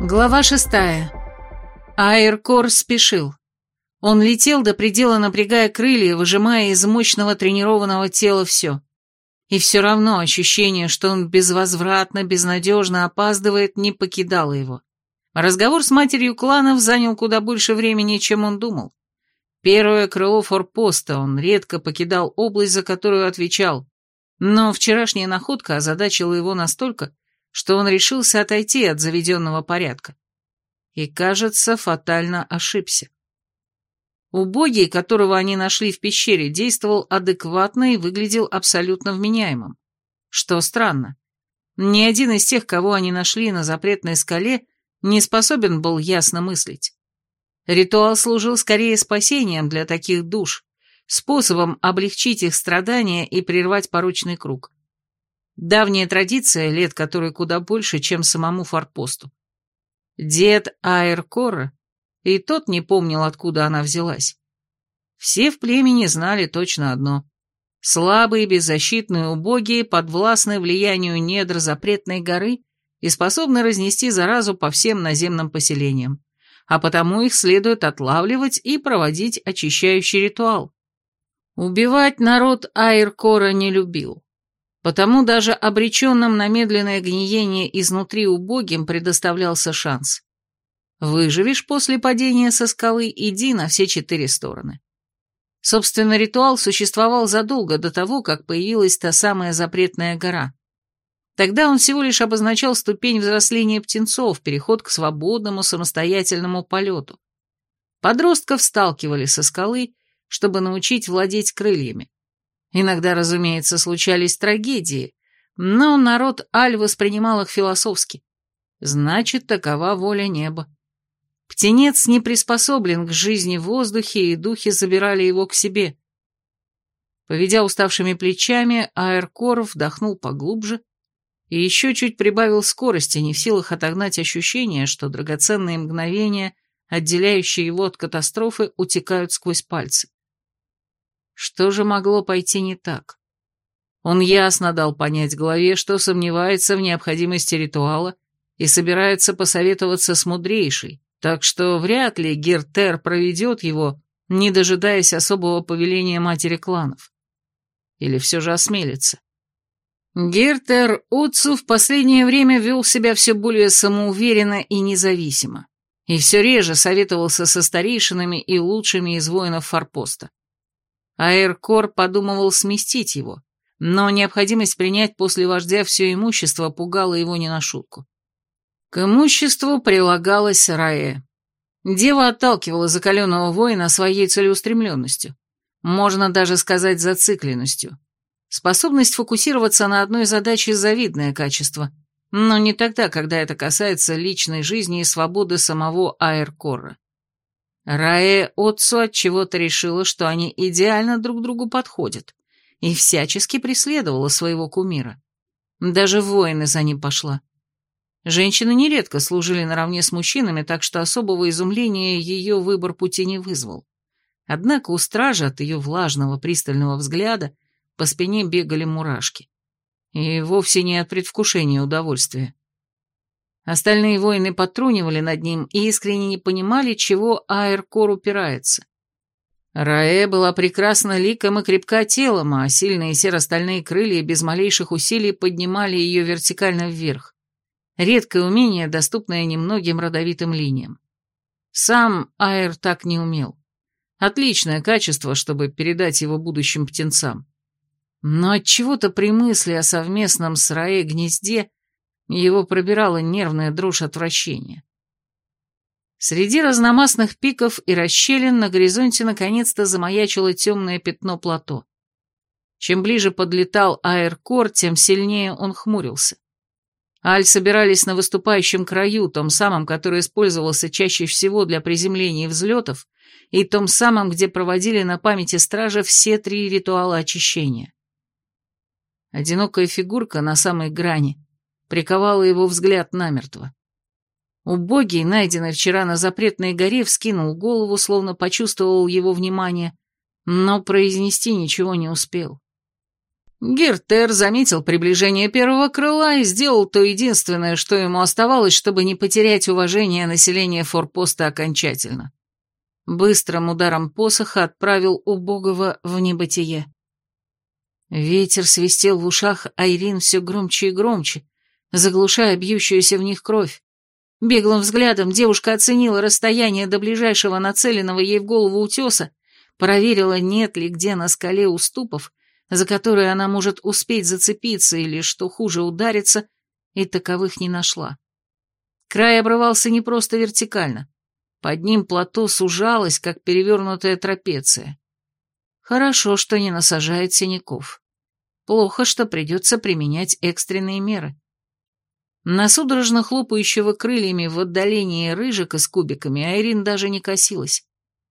Глава шестая. Аэркор спешил. Он летел до предела, напрягая крылья, выжимая из мощного тренированного тела все. И все равно ощущение, что он безвозвратно, безнадежно опаздывает, не покидало его. Разговор с матерью кланов занял куда больше времени, чем он думал. Первое крыло форпоста, он редко покидал область, за которую отвечал, но вчерашняя находка озадачила его настолько, что он решился отойти от заведенного порядка. И, кажется, фатально ошибся. Убогий, которого они нашли в пещере, действовал адекватно и выглядел абсолютно вменяемым. Что странно. Ни один из тех, кого они нашли на запретной скале, не способен был ясно мыслить. Ритуал служил скорее спасением для таких душ, способом облегчить их страдания и прервать порочный круг. Давняя традиция, лет которой куда больше, чем самому форпосту. Дед Аэркора, и тот не помнил, откуда она взялась. Все в племени знали точно одно. Слабые, беззащитные, убогие, подвластны влиянию недр запретной горы и способны разнести заразу по всем наземным поселениям, а потому их следует отлавливать и проводить очищающий ритуал. Убивать народ Айркора не любил. Потому даже обреченным на медленное гниение изнутри убогим предоставлялся шанс. Выживешь после падения со скалы, иди на все четыре стороны. Собственно, ритуал существовал задолго до того, как появилась та самая запретная гора. Тогда он всего лишь обозначал ступень взросления птенцов, переход к свободному самостоятельному полету. Подростков сталкивали со скалы, чтобы научить владеть крыльями. Иногда, разумеется, случались трагедии, но народ Аль воспринимал их философски. Значит, такова воля неба. Птенец не приспособлен к жизни в воздухе, и духи забирали его к себе. Поведя уставшими плечами, Аэркор вдохнул поглубже и еще чуть прибавил скорости, не в силах отогнать ощущение, что драгоценные мгновения, отделяющие его от катастрофы, утекают сквозь пальцы. Что же могло пойти не так? Он ясно дал понять главе, что сомневается в необходимости ритуала и собирается посоветоваться с мудрейшей, так что вряд ли Гертер проведет его, не дожидаясь особого повеления матери кланов. Или все же осмелится. Гертер Уцу в последнее время вел себя все более самоуверенно и независимо, и все реже советовался со старейшинами и лучшими из воинов форпоста. Аэркор подумывал сместить его, но необходимость принять после вождя все имущество пугала его не на шутку. К имуществу прилагалась Раэ. Дева отталкивала закаленного воина своей целеустремленностью, можно даже сказать зацикленностью. Способность фокусироваться на одной задаче – завидное качество, но не тогда, когда это касается личной жизни и свободы самого Аэркора. Раэ Отцу от чего-то решила, что они идеально друг другу подходят, и всячески преследовала своего кумира. Даже воины за ним пошла. Женщины нередко служили наравне с мужчинами, так что особого изумления ее выбор пути не вызвал. Однако у стражи от ее влажного пристального взгляда по спине бегали мурашки. И вовсе не от предвкушения удовольствия. Остальные воины потрунивали над ним и искренне не понимали, чего Аэркор упирается. Раэ была прекрасна ликом и крепка телом, а сильные серо-стальные крылья без малейших усилий поднимали ее вертикально вверх. Редкое умение, доступное немногим родовитым линиям. Сам Аэр так не умел. Отличное качество, чтобы передать его будущим птенцам. Но от чего то при мысли о совместном с Раэ гнезде его пробирала нервная дрожь отвращения. Среди разномастных пиков и расщелин на горизонте наконец-то замаячило темное пятно плато. Чем ближе подлетал аэркор, тем сильнее он хмурился. Аль собирались на выступающем краю, том самом, который использовался чаще всего для приземления и взлетов, и том самом, где проводили на памяти стража все три ритуала очищения. Одинокая фигурка на самой грани приковала его взгляд намертво. Убогий, найденный вчера на запретной горе, вскинул голову, словно почувствовал его внимание, но произнести ничего не успел. Гертер заметил приближение первого крыла и сделал то единственное, что ему оставалось, чтобы не потерять уважение населения форпоста окончательно. Быстрым ударом посоха отправил убогого в небытие. Ветер свистел в ушах Айрин все громче и громче, заглушая бьющуюся в них кровь. Беглым взглядом девушка оценила расстояние до ближайшего нацеленного ей в голову утеса, проверила, нет ли где на скале уступов, за которые она может успеть зацепиться или, что хуже, удариться, и таковых не нашла. Край обрывался не просто вертикально. Под ним плато сужалось, как перевернутая трапеция. Хорошо, что не насажает синяков. Плохо, что придется применять экстренные меры. На судорожно хлопающего крыльями в отдалении рыжика с кубиками Айрин даже не косилась.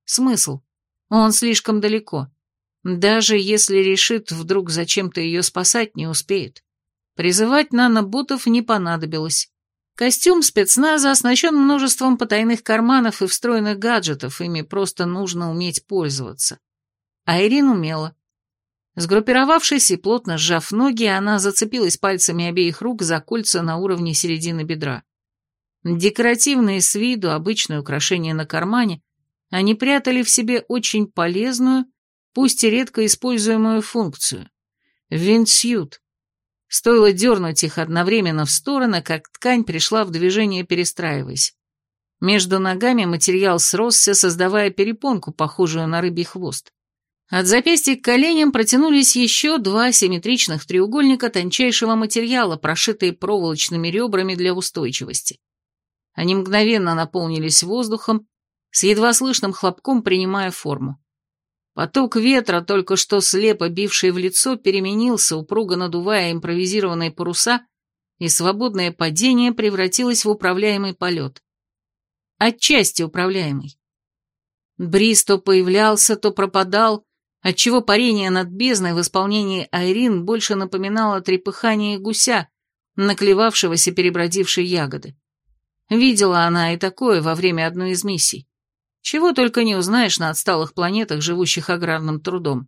Смысл? Он слишком далеко. Даже если решит вдруг зачем-то ее спасать, не успеет. Призывать наноботов не понадобилось. Костюм спецназа оснащен множеством потайных карманов и встроенных гаджетов, ими просто нужно уметь пользоваться. А Ирин умела. Сгруппировавшись и плотно сжав ноги, она зацепилась пальцами обеих рук за кольца на уровне середины бедра. Декоративные с виду, обычное украшение на кармане, они прятали в себе очень полезную, пусть и редко используемую функцию – винтсьют. Стоило дернуть их одновременно в стороны, как ткань пришла в движение, перестраиваясь. Между ногами материал сросся, создавая перепонку, похожую на рыбий хвост. От запястья к коленям протянулись еще два симметричных треугольника тончайшего материала, прошитые проволочными ребрами для устойчивости. Они мгновенно наполнились воздухом, с едва слышным хлопком принимая форму. Поток ветра, только что слепо бивший в лицо, переменился, упруго надувая импровизированные паруса, и свободное падение превратилось в управляемый полет. Отчасти управляемый. Бриз то появлялся, то пропадал, отчего парение над бездной в исполнении Айрин больше напоминало трепыхание гуся, наклевавшегося перебродившей ягоды. Видела она и такое во время одной из миссий. Чего только не узнаешь на отсталых планетах, живущих аграрным трудом.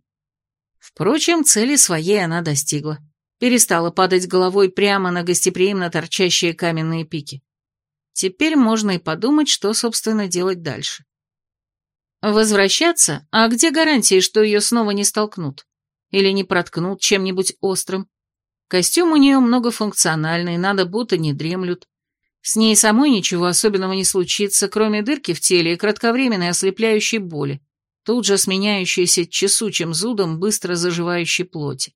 Впрочем, цели своей она достигла. Перестала падать головой прямо на гостеприимно торчащие каменные пики. Теперь можно и подумать, что, собственно, делать дальше. Возвращаться? А где гарантии, что ее снова не столкнут? Или не проткнут чем-нибудь острым? Костюм у нее многофункциональный, надо будто не дремлют. С ней самой ничего особенного не случится, кроме дырки в теле и кратковременной ослепляющей боли, тут же сменяющейся чесучим зудом быстро заживающей плоти.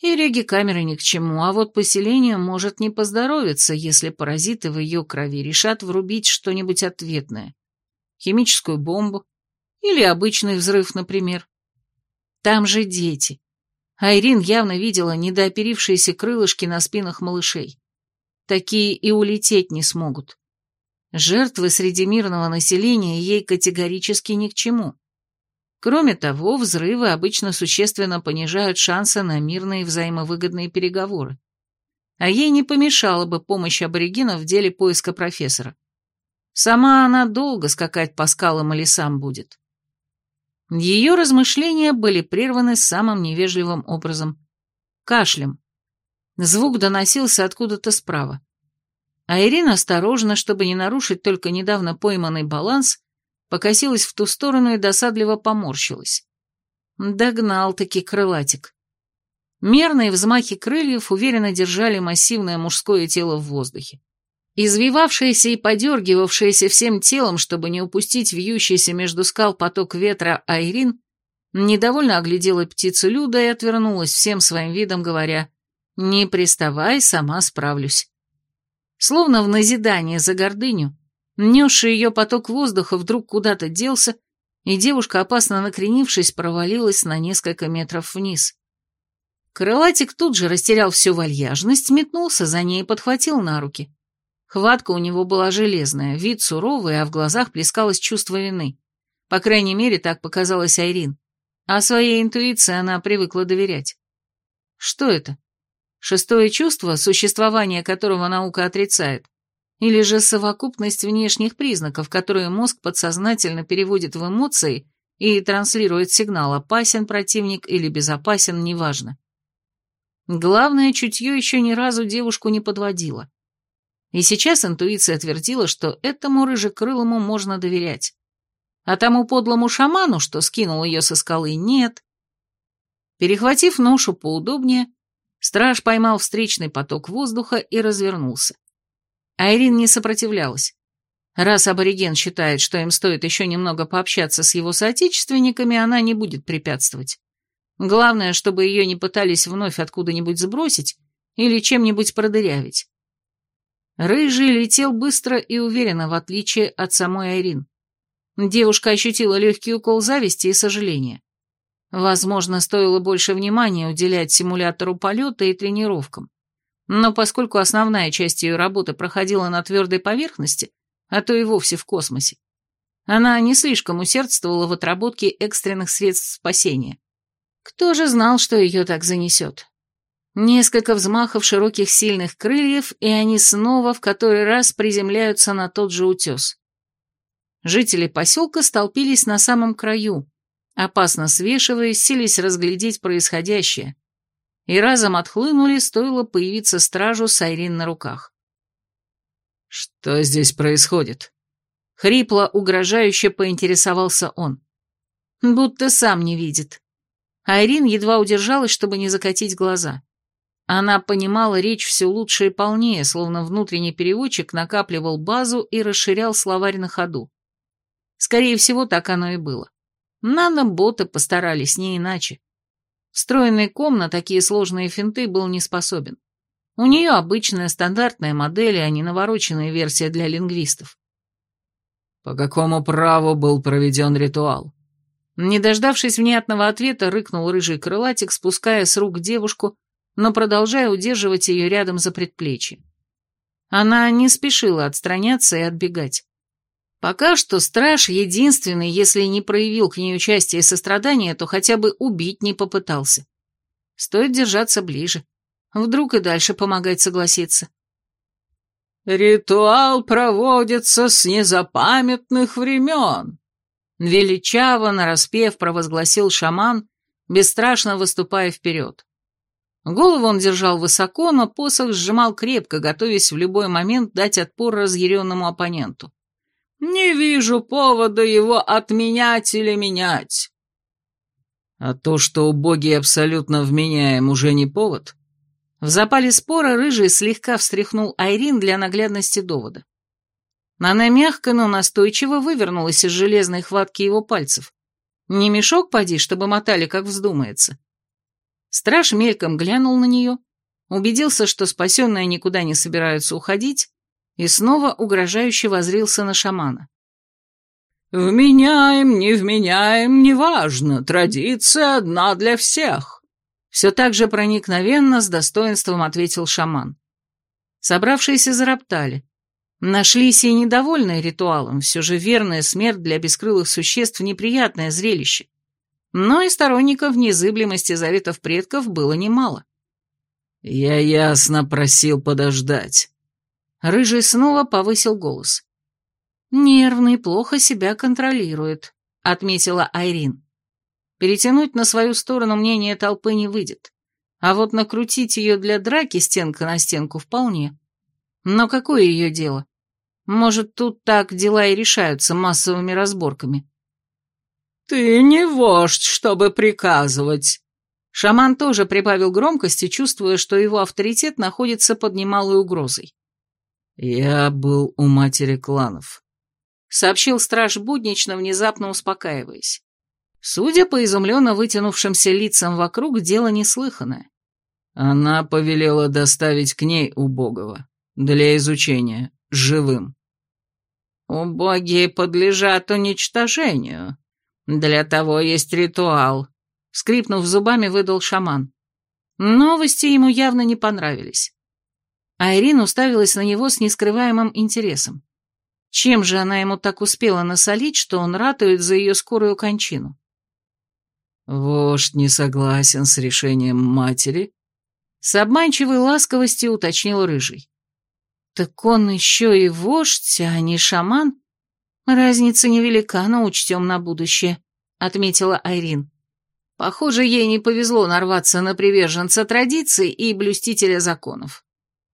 И реги камеры ни к чему, а вот поселению может не поздоровиться, если паразиты в ее крови решат врубить что-нибудь ответное. Химическую бомбу или обычный взрыв, например. Там же дети. Айрин явно видела недооперившиеся крылышки на спинах малышей. Такие и улететь не смогут. Жертвы среди мирного населения ей категорически ни к чему. Кроме того, взрывы обычно существенно понижают шансы на мирные взаимовыгодные переговоры. А ей не помешала бы помощь аборигенов в деле поиска профессора. Сама она долго скакать по скалам и лесам будет. Ее размышления были прерваны самым невежливым образом. Кашлем. Звук доносился откуда-то справа. А Ирина осторожно, чтобы не нарушить только недавно пойманный баланс, покосилась в ту сторону и досадливо поморщилась. Догнал-таки крылатик. Мерные взмахи крыльев уверенно держали массивное мужское тело в воздухе. Извивавшаяся и подергивавшаяся всем телом, чтобы не упустить вьющийся между скал поток ветра Айрин, недовольно оглядела птицу Люда и отвернулась всем своим видом, говоря «Не приставай, сама справлюсь». Словно в назидание за гордыню, несший ее поток воздуха вдруг куда-то делся, и девушка, опасно накренившись, провалилась на несколько метров вниз. Крылатик тут же растерял всю вальяжность, метнулся за ней и подхватил на руки. Хватка у него была железная, вид суровый, а в глазах плескалось чувство вины. По крайней мере, так показалось Айрин. А своей интуиции она привыкла доверять. Что это? Шестое чувство, существование которого наука отрицает, или же совокупность внешних признаков, которые мозг подсознательно переводит в эмоции и транслирует сигнал, опасен противник или безопасен, неважно. Главное, чутье еще ни разу девушку не подводило. И сейчас интуиция твердила, что этому рыжекрылому можно доверять. А тому подлому шаману, что скинул ее со скалы, нет. Перехватив ношу поудобнее, страж поймал встречный поток воздуха и развернулся. Айрин не сопротивлялась. Раз абориген считает, что им стоит еще немного пообщаться с его соотечественниками, она не будет препятствовать. Главное, чтобы ее не пытались вновь откуда-нибудь сбросить или чем-нибудь продырявить. Рыжий летел быстро и уверенно, в отличие от самой Айрин. Девушка ощутила легкий укол зависти и сожаления. Возможно, стоило больше внимания уделять симулятору полета и тренировкам. Но поскольку основная часть ее работы проходила на твердой поверхности, а то и вовсе в космосе, она не слишком усердствовала в отработке экстренных средств спасения. Кто же знал, что ее так занесет? Несколько взмахов широких сильных крыльев, и они снова в который раз приземляются на тот же утес. Жители поселка столпились на самом краю, опасно свешиваясь, сились разглядеть происходящее, и разом отхлынули, стоило появиться стражу с Айрин на руках. «Что здесь происходит?» Хрипло, угрожающе поинтересовался он. Будто сам не видит. Айрин едва удержалась, чтобы не закатить глаза. Она понимала речь все лучше и полнее, словно внутренний переводчик накапливал базу и расширял словарь на ходу. Скорее всего, так оно и было. Наноботы постарались, не иначе. Встроенный ком на такие сложные финты был не способен. У нее обычная стандартная модель, а не навороченная версия для лингвистов. По какому праву был проведен ритуал? Не дождавшись внятного ответа, рыкнул рыжий крылатик, спуская с рук девушку, но продолжая удерживать ее рядом за предплечье. Она не спешила отстраняться и отбегать. Пока что страж единственный, если не проявил к ней участия и сострадания, то хотя бы убить не попытался. Стоит держаться ближе. Вдруг и дальше помогать согласиться. «Ритуал проводится с незапамятных времен», Величаво, нараспев, провозгласил шаман, бесстрашно выступая вперед. Голову он держал высоко, но посох сжимал крепко, готовясь в любой момент дать отпор разъяренному оппоненту. «Не вижу повода его отменять или менять». «А то, что убогий абсолютно вменяем, уже не повод?» В запале спора рыжий слегка встряхнул Айрин для наглядности довода. Она мягко, но настойчиво вывернулась из железной хватки его пальцев. Не мешок поди, чтобы мотали, как вздумается. Страж мельком глянул на нее, убедился, что спасенные никуда не собираются уходить, и снова угрожающе возрился на шамана. «Вменяем, не вменяем, неважно, традиция одна для всех», все так же проникновенно с достоинством ответил шаман. Собравшиеся зароптали. Нашлись и недовольные ритуалом, все же верная смерть для бескрылых существ – неприятное зрелище. Но и сторонников незыблемости заветов предков было немало. «Я ясно просил подождать». Рыжий снова повысил голос. «Нервный, плохо себя контролирует», — отметила Айрин. Перетянуть на свою сторону мнение толпы не выйдет, а вот накрутить ее для драки стенка на стенку вполне. Но какое ее дело? Может, тут так дела и решаются массовыми разборками. «Ты не вождь, чтобы приказывать!» Шаман тоже прибавил громкости, чувствуя, что его авторитет находится под немалой угрозой. «Я был у матери кланов», — сообщил страж буднично, внезапно успокаиваясь. Судя по изумленно вытянувшимся лицам вокруг, дело неслыханное. Она повелела доставить к ней убогого. Для изучения. Живым. «Убогие подлежат уничтожению. Для того есть ритуал», — скрипнув зубами, выдал шаман. Новости ему явно не понравились. Айрин уставилась на него с нескрываемым интересом. Чем же она ему так успела насолить, что он ратует за ее скорую кончину? «Вождь не согласен с решением матери?» С обманчивой ласковостью уточнил Рыжий. Так он еще и вождь, а не шаман? Разница невелика, но учтем на будущее, отметила Айрин. Похоже, ей не повезло нарваться на приверженца традиций и блюстителя законов.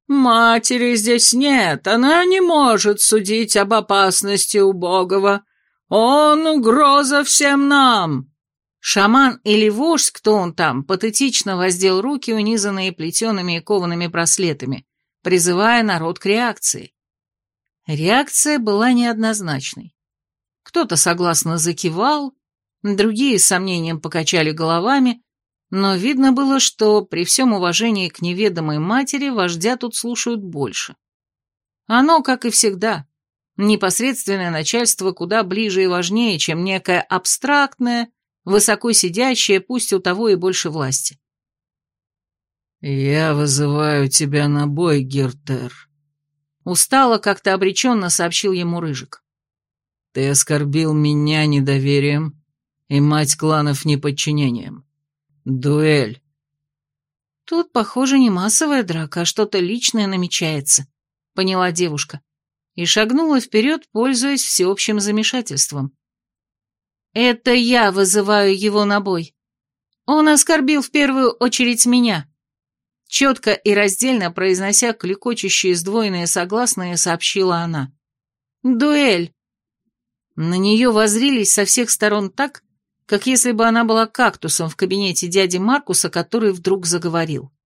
«Матери здесь нет, она не может судить об опасности убогого. Он угроза всем нам!» Шаман или вождь, кто он там, патетично воздел руки, унизанные плетеными и коваными браслетами, призывая народ к реакции. Реакция была неоднозначной. Кто-то согласно закивал, другие с сомнением покачали головами, но видно было, что при всем уважении к неведомой матери вождя тут слушают больше. Оно, как и всегда, непосредственное начальство куда ближе и важнее, чем некое абстрактное, высоко сидящее, пусть у того и больше власти. «Я вызываю тебя на бой, Гертер», — устало как-то обреченно сообщил ему Рыжик. «Ты оскорбил меня недоверием и мать кланов неподчинением. Дуэль». «Тут, похоже, не массовая драка, а что-то личное намечается», — поняла девушка, и шагнула вперед, пользуясь всеобщим замешательством. «Это я вызываю его на бой. Он оскорбил в первую очередь меня». Четко и раздельно произнося кликочущие сдвоенные согласные, сообщила она. «Дуэль!» На нее возрились со всех сторон так, как если бы она была кактусом в кабинете дяди Маркуса, который вдруг заговорил.